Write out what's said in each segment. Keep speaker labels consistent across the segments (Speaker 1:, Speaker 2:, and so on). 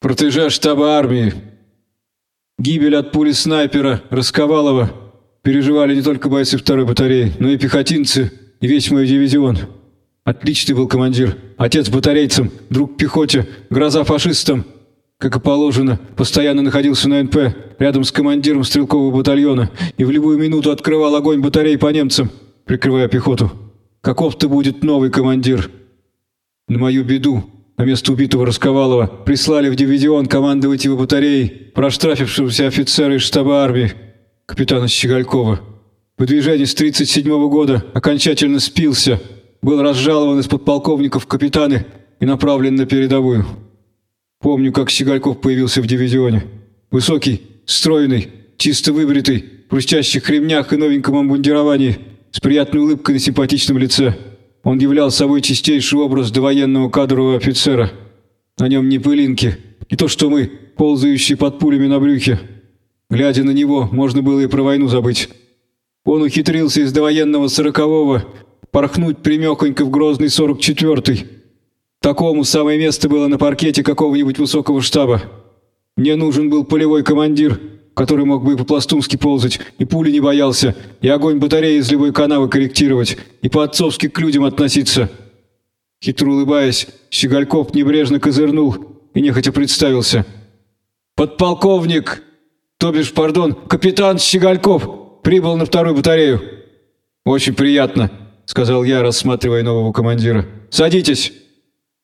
Speaker 1: протеже штаба армии. Гибель от пули снайпера Расковалова переживали не только бойцы второй батареи, но и пехотинцы и весь мой дивизион. Отличный был командир, отец батарейцам, друг пехоте, гроза фашистам. Как и положено, постоянно находился на НП, рядом с командиром стрелкового батальона, и в любую минуту открывал огонь батарей по немцам, прикрывая пехоту. Каков-то будет новый командир. На мою беду, на место убитого Расковалова прислали в дивизион командовать его батареей проштрафившегося офицера из штаба армии, капитана Щеголькова. Выдвижение с 37 года окончательно спился, был разжалован из подполковников капитаны и направлен на передовую. Помню, как Щегольков появился в дивизионе. Высокий, стройный, чисто выбритый, в хрустящих ремнях и новеньком обмундировании, с приятной улыбкой на симпатичном лице – он являл собой чистейший образ довоенного кадрового офицера. На нем не пылинки, не то что мы, ползающие под пулями на брюхе. Глядя на него, можно было и про войну забыть. Он ухитрился из довоенного сорокового порхнуть примехонько в грозный сорок четвертый. Такому самое место было на паркете какого-нибудь высокого штаба. Мне нужен был полевой командир, который мог бы и по-пластунски ползать, и пули не боялся, и огонь батареи из любой канавы корректировать, и по-отцовски к людям относиться. Хитро улыбаясь, Щегольков небрежно козырнул и нехотя представился. «Подполковник, то бишь, пардон, капитан Щегольков, прибыл на вторую батарею». «Очень приятно», — сказал я, рассматривая нового командира. «Садитесь».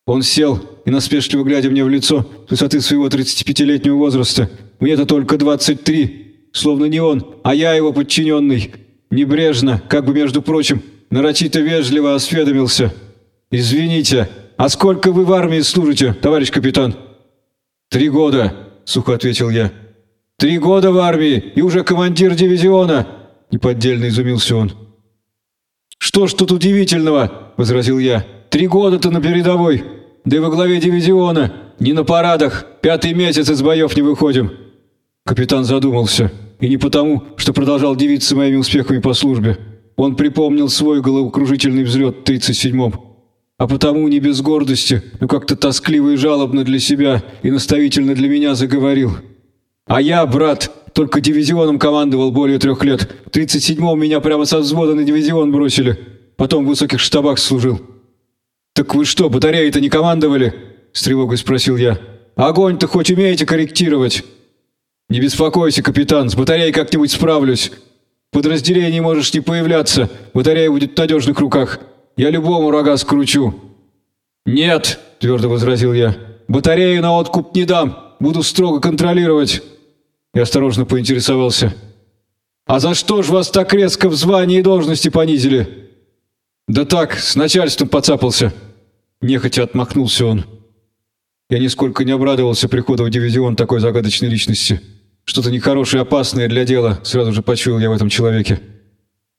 Speaker 1: Он сел и, насмешливо глядя мне в лицо, с высоты своего 35-летнего возраста, мне-то только 23, словно не он, а я его подчиненный, небрежно, как бы между прочим, нарочито вежливо осведомился. «Извините, а сколько вы в армии служите, товарищ капитан?» «Три года», — сухо ответил я. «Три года в армии и уже командир дивизиона!» — неподдельно изумился он. «Что ж тут удивительного?» — возразил я. «Три года-то на передовой, да и во главе дивизиона, не на парадах, пятый месяц из боев не выходим». Капитан задумался, и не потому, что продолжал дивиться моими успехами по службе. Он припомнил свой головокружительный взлет в 37-м. А потому не без гордости, но как-то тоскливо и жалобно для себя и наставительно для меня заговорил. «А я, брат, только дивизионом командовал более трех лет. В 37-м меня прямо со взвода на дивизион бросили. Потом в высоких штабах служил. «Так вы что, батареи-то не командовали?» – с тревогой спросил я. «Огонь-то хоть умеете корректировать?» «Не беспокойся, капитан, с батареей как-нибудь справлюсь. В подразделении можешь не появляться, батарея будет в надежных руках. Я любому рога скручу». «Нет», – твердо возразил я, – «батарею на откуп не дам, буду строго контролировать». Я осторожно поинтересовался. «А за что ж вас так резко в звании и должности понизили?» «Да так, с начальством поцапался!» Нехотя отмахнулся он. Я нисколько не обрадовался приходу в дивизион такой загадочной личности. Что-то нехорошее и опасное для дела сразу же почуял я в этом человеке.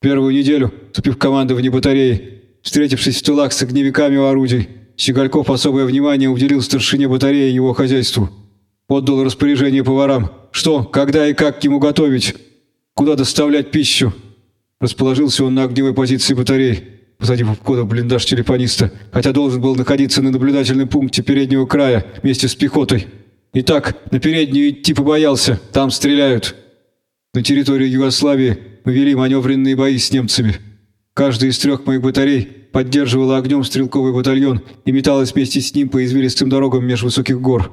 Speaker 1: Первую неделю, вступив в командование батареи, встретившись в тылах с огневиками у орудий, Щегольков особое внимание уделил старшине батареи его хозяйству. Отдал распоряжение поварам, что, когда и как ему готовить, куда доставлять пищу. Расположился он на огневой позиции батареи позади входа блиндаж телефониста, хотя должен был находиться на наблюдательном пункте переднего края вместе с пехотой. Итак, на переднюю идти побоялся, там стреляют. На территории Югославии мы вели маневренные бои с немцами. Каждый из трех моих батарей поддерживала огнем стрелковый батальон и металась вместе с ним по извилистым дорогам меж высоких гор.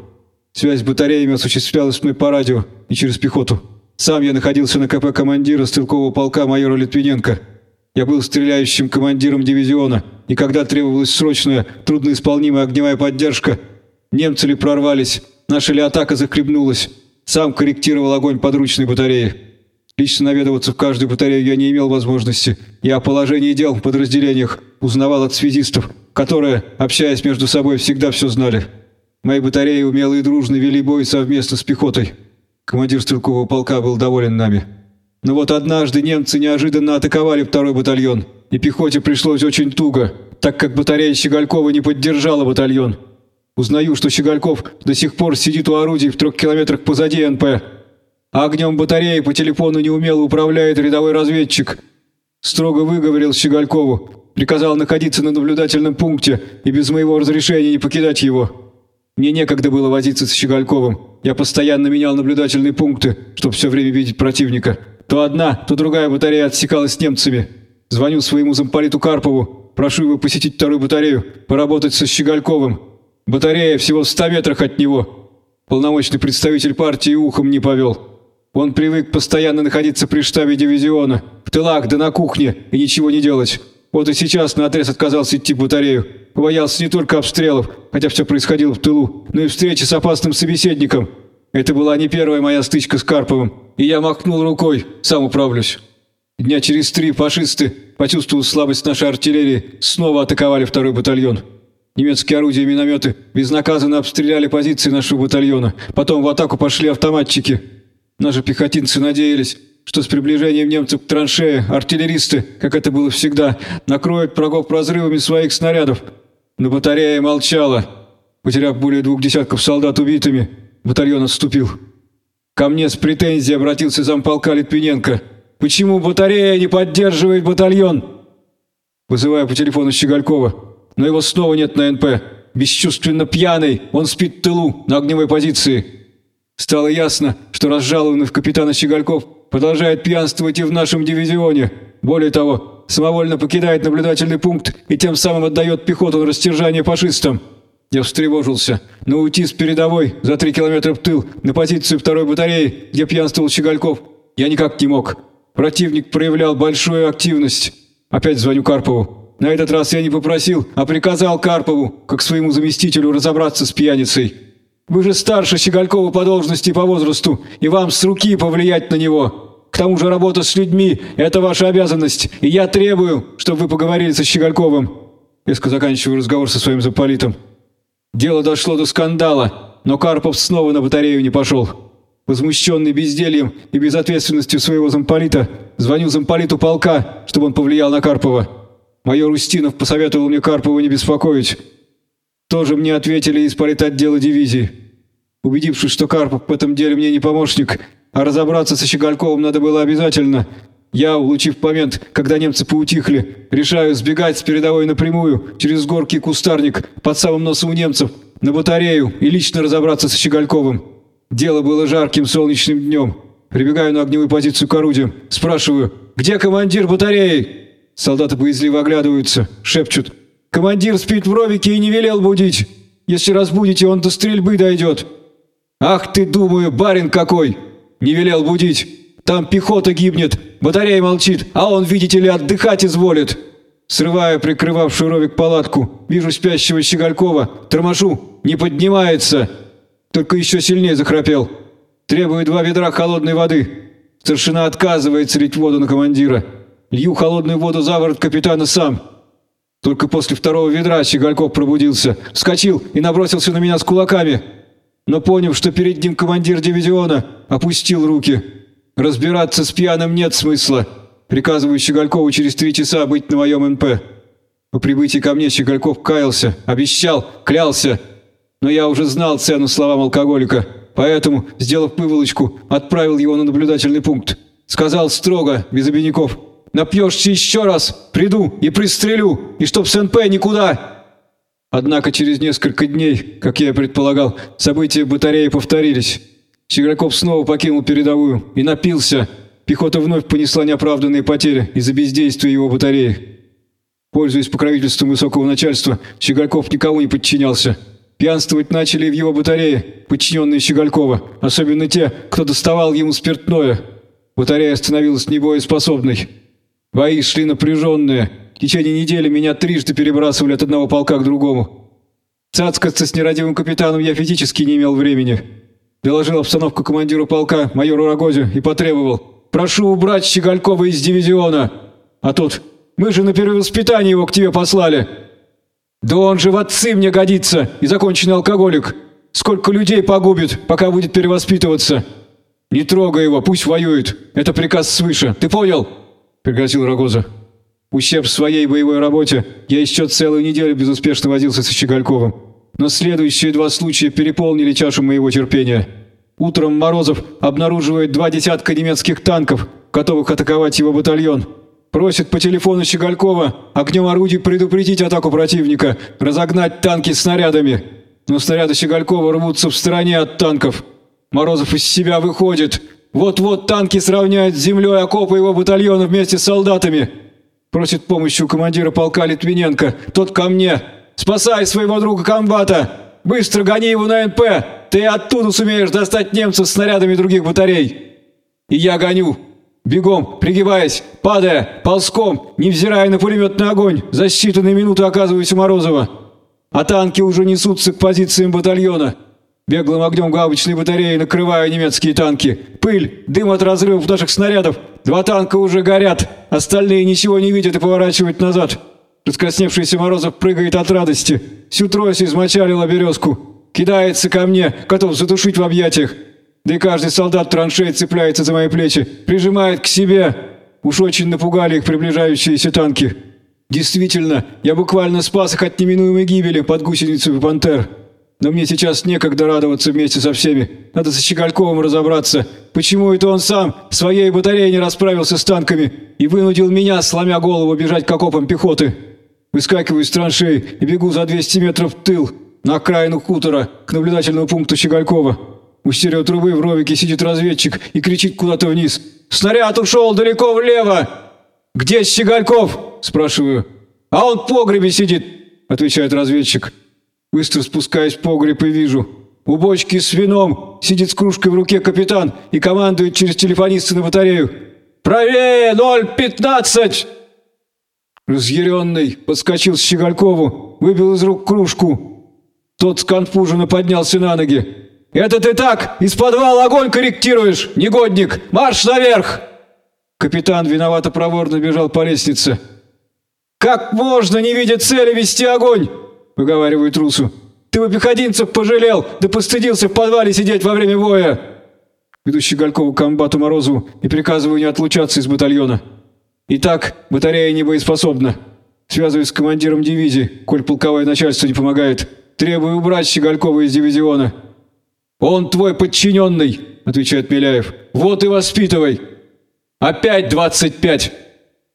Speaker 1: Связь с батареями осуществлялась мной по радио и через пехоту. Сам я находился на КП командира стрелкового полка майора Литвиненко – я был стреляющим командиром дивизиона, и когда требовалась срочная, трудноисполнимая огневая поддержка, немцы ли прорвались, наша ли атака захлебнулась, сам корректировал огонь подручной батареи. Лично наведываться в каждую батарею я не имел возможности. Я о положении дел в подразделениях узнавал от связистов, которые, общаясь между собой, всегда все знали. Мои батареи умело и дружно вели бой совместно с пехотой. Командир стрелкового полка был доволен нами. Но вот однажды немцы неожиданно атаковали второй батальон, и пехоте пришлось очень туго, так как батарея Щеголькова не поддержала батальон. Узнаю, что Щегольков до сих пор сидит у орудий в трех километрах позади НП. А огнем батареи по телефону неумело управляет рядовой разведчик. Строго выговорил Щеголькову, приказал находиться на наблюдательном пункте и без моего разрешения не покидать его. Мне некогда было возиться с Щегольковым. Я постоянно менял наблюдательные пункты, чтобы все время видеть противника. То одна, то другая батарея отсекалась немцами. Звоню своему замполиту Карпову, прошу его посетить вторую батарею, поработать со Щегольковым. Батарея всего в ста метрах от него. Полномочный представитель партии ухом не повел. Он привык постоянно находиться при штабе дивизиона, в тылах да на кухне и ничего не делать. Вот и сейчас наотрез отказался идти в батарею. Боялся не только обстрелов, хотя все происходило в тылу, но и встречи с опасным собеседником. Это была не первая моя стычка с Карповым, и я махнул рукой, сам управлюсь. Дня через три фашисты, почувствовав слабость нашей артиллерии, снова атаковали второй батальон. Немецкие орудия и минометы безнаказанно обстреляли позиции нашего батальона. Потом в атаку пошли автоматчики. Наши пехотинцы надеялись, что с приближением немцев к траншее артиллеристы, как это было всегда, накроют врагов разрывами своих снарядов. Но батарея молчала. Потеряв более двух десятков солдат убитыми, батальон отступил. Ко мне с претензией обратился замполка Литвиненко. «Почему батарея не поддерживает батальон?» Вызываю по телефону Щеголькова, но его снова нет на НП. Бесчувственно пьяный, он спит в тылу, на огневой позиции. Стало ясно, что разжалованный в капитана Щегольков продолжает пьянствовать и в нашем дивизионе. Более того, самовольно покидает наблюдательный пункт и тем самым отдает пехоту на растяжание фашистам. Я встревожился, но уйти с передовой за три километра в тыл на позицию второй батареи, где пьянствовал Щегольков, я никак не мог. Противник проявлял большую активность. Опять звоню Карпову. На этот раз я не попросил, а приказал Карпову, как своему заместителю, разобраться с пьяницей. Вы же старше Щеголькова по должности и по возрасту, и вам с руки повлиять на него. К тому же работа с людьми – это ваша обязанность, и я требую, чтобы вы поговорили со Щегольковым». Резко заканчиваю разговор со своим замполитом. Дело дошло до скандала, но Карпов снова на батарею не пошел. Возмущенный бездельем и безответственностью своего замполита, звоню замполиту полка, чтобы он повлиял на Карпова. Майор Устинов посоветовал мне Карпова не беспокоить. Тоже мне ответили из политотдела дивизии. Убедившись, что Карпов в этом деле мне не помощник, а разобраться со Щегольковым надо было обязательно, я, улучив момент, когда немцы поутихли, решаю сбегать с передовой напрямую, через горки и кустарник, под самым носом у немцев, на батарею и лично разобраться со Щегольковым. Дело было жарким солнечным днем. Прибегаю на огневую позицию к орудиям. Спрашиваю, где командир батареи? Солдаты боязливо оглядываются, шепчут. Командир спит в ровике и не велел будить. Если разбудите, он до стрельбы дойдет. Ах ты, думаю, барин какой! Не велел будить. Там пехота гибнет, батарея молчит, а он, видите ли, отдыхать изволит. Срываю прикрывавшую ровик палатку, вижу спящего Щеголькова, торможу, не поднимается. Только еще сильнее захрапел. Требую два ведра холодной воды. Старшина отказывается лить воду на командира. Лью холодную воду за ворот капитана сам. Только после второго ведра Щегольков пробудился, вскочил и набросился на меня с кулаками. Но поняв, что перед ним командир дивизиона, опустил руки. Разбираться с пьяным нет смысла. Приказываю Щеголькову через три часа быть на моем НП. По прибытии ко мне Щегольков каялся, обещал, клялся. Но я уже знал цену словам алкоголика, поэтому, сделав выволочку, отправил его на наблюдательный пункт. Сказал строго, без обиняков – Напьешься еще раз, приду и пристрелю, и чтоб с НП никуда!» Однако через несколько дней, как я и предполагал, события батареи повторились. Чиграков снова покинул передовую и напился. Пехота вновь понесла неоправданные потери из-за бездействия его батареи. Пользуясь покровительством высокого начальства, Щегольков никому не подчинялся. Пьянствовать начали в его батарее, подчиненные Щеголькова, особенно те, кто доставал ему спиртное. Батарея становилась небоеспособной. Бои шли напряженные. В течение недели меня трижды перебрасывали от одного полка к другому. Цацкаться с нерадивым капитаном я физически не имел времени. Доложил обстановку командиру полка, майору Рогозе, и потребовал. «Прошу убрать Щеголькова из дивизиона!» А тут «Мы же на перевоспитание его к тебе послали!» «Да он же в отцы мне годится и законченный алкоголик! Сколько людей погубит, пока будет перевоспитываться!» «Не трогай его, пусть воюет! Это приказ свыше, ты понял?» — пригрозил Рогоза. Ущерб своей боевой работе я еще целую неделю безуспешно возился со Щегольковым. Но следующие два случая переполнили чашу моего терпения. Утром Морозов обнаруживает два десятка немецких танков, готовых атаковать его батальон. Просит по телефону Щеголькова огнем орудий предупредить атаку противника, разогнать танки снарядами. но снаряды Щеголькова рвутся в стороне от танков. Морозов из себя выходит. Вот-вот танки сравняют с землей окопы его батальона вместе с солдатами. Просит помощи у командира полка Литвиненко. Тот ко мне. Спасай своего друга комбата. Быстро гони его на НП. Ты оттуда сумеешь достать немцев снарядами других батарей. И я гоню. Бегом, пригибаясь, падая, ползком, невзирая на пулеметный огонь, за считанные минуты оказываюсь у Морозова. А танки уже несутся к позициям батальона. Беглым огнем гаубичной батареи накрываю немецкие танки. Пыль, дым от разрывов наших снарядов. Два танка уже горят. Остальные ничего не видят и поворачивают назад. Раскрасневшийся Морозов прыгает от радости. Всю трость измочалила березку. Кидается ко мне, готов задушить в объятиях. Да и каждый солдат траншеи цепляется за мои плечи, прижимает к себе. Уж очень напугали их приближающиеся танки. Действительно, я буквально спас их от неминуемой гибели под гусеницу пантер. Но мне сейчас некогда радоваться вместе со всеми. Надо со Щегольковым разобраться. Почему это он сам своей батарее не расправился с танками и вынудил меня, сломя голову, бежать к окопам пехоты? Выскакиваю из траншеи и бегу за 200 метров в тыл, на окраину хутора, к наблюдательному пункту Щеголькова. У стереотрубы в ровике сидит разведчик и кричит куда-то вниз. «Снаряд ушел далеко влево!» «Где Щегольков?» – спрашиваю. «А он в погребе сидит!» – отвечает разведчик. Быстро спускаюсь в погреб и вижу. У бочки с вином сидит с кружкой в руке капитан и командует через телефониста на батарею. «Правее! 015!» Разъяренный подскочил с Щеголькову, выбил из рук кружку. Тот сконфуженно поднялся на ноги. «Это ты так, из подвала огонь корректируешь, негодник! Марш наверх!» Капитан виновато проворно бежал по лестнице. «Как можно, не видя цели, вести огонь?» — выговаривает Русу. «Ты бы пехотинцев пожалел, да постыдился в подвале сидеть во время боя!» Ведущий Галькову комбату Морозову и приказываю не отлучаться из батальона. Итак, батарея не боеспособна. Связываюсь с командиром дивизии, коль полковое начальство не помогает. Требую убрать Щеголькова из дивизиона. «Он твой подчиненный», — отвечает Миляев. «Вот и воспитывай». «Опять двадцать пять!»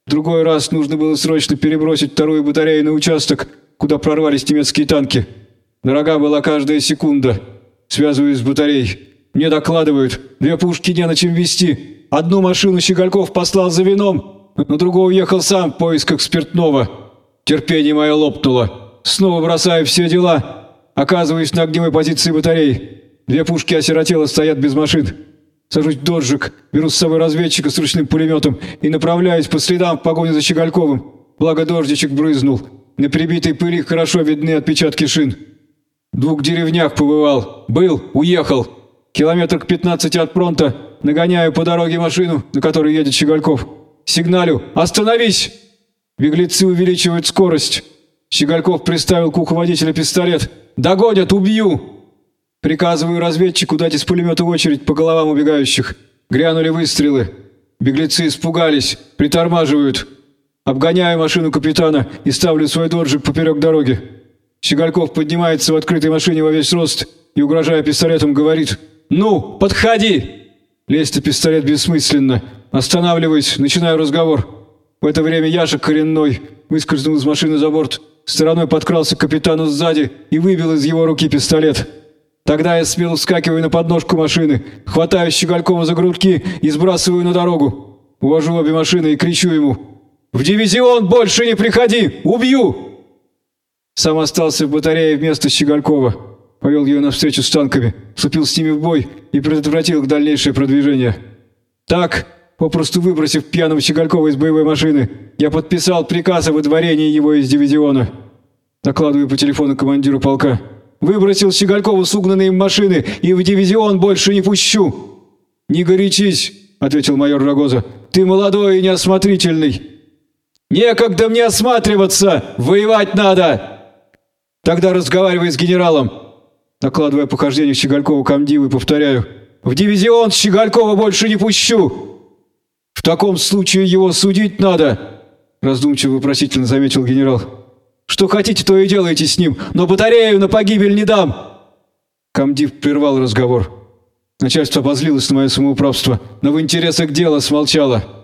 Speaker 1: Другой раз нужно было срочно перебросить вторую батарею на участок, куда прорвались немецкие танки. Дорога была каждая секунда. Связываюсь с батареей. Мне докладывают, две пушки не на чем вести. Одну машину Щегольков послал за вином, на другую уехал сам в поисках спиртного. Терпение мое лопнуло. Снова бросаю все дела. Оказываюсь на огневой позиции батареи. Две пушки осиротело стоят без машин. Сажусь в доджик, беру с собой разведчика с ручным пулеметом и направляюсь по следам в погоню за Щегольковым. Благо дождичек брызнул. На прибитой пыли хорошо видны отпечатки шин. В двух деревнях побывал. Был, уехал. Километр к 15 от фронта. Нагоняю по дороге машину, на которой едет Щегольков. Сигналю «Остановись!» Беглецы увеличивают скорость. Щегольков приставил к уху водителя пистолет. «Догонят, убью!» Приказываю разведчику дать из пулемета очередь по головам убегающих. Грянули выстрелы. Беглецы испугались, притормаживают. Обгоняю машину капитана и ставлю свой доржик поперек дороги. Щегольков поднимается в открытой машине во весь рост и, угрожая пистолетом, говорит «Ну, подходи!» Лезть на пистолет бессмысленно. Останавливаюсь, начинаю разговор. В это время Яша коренной выскользнул из машины за борт, стороной подкрался к капитану сзади и выбил из его руки пистолет. Тогда я смело вскакиваю на подножку машины, хватаю Щеголькова за грудки и сбрасываю на дорогу. Увожу обе машины и кричу ему «В дивизион больше не приходи! Убью!» Сам остался в батарее вместо Щеголькова. Повел ее навстречу с танками, вступил с ними в бой и предотвратил их дальнейшее продвижение. Так, попросту выбросив пьяного Щеголькова из боевой машины, я подписал приказ о выдворении его из дивизиона. Докладываю по телефону командиру полка. Выбросил Щеголькова с угнанной им машины и в дивизион больше не пущу!» «Не горячись!» — ответил майор Рогоза. «Ты молодой и неосмотрительный!» «Некогда мне осматриваться! Воевать надо!» «Тогда разговаривай с генералом!» Накладывая похождение Щеголькова комдиву и повторяю. «В дивизион Щеголькова больше не пущу!» «В таком случае его судить надо!» Раздумчиво вопросительно заметил генерал. Что хотите, то и делайте с ним, но батарею на погибель не дам!» Камдив прервал разговор. Начальство обозлилось на мое самоуправство, но в интересах дела смолчало.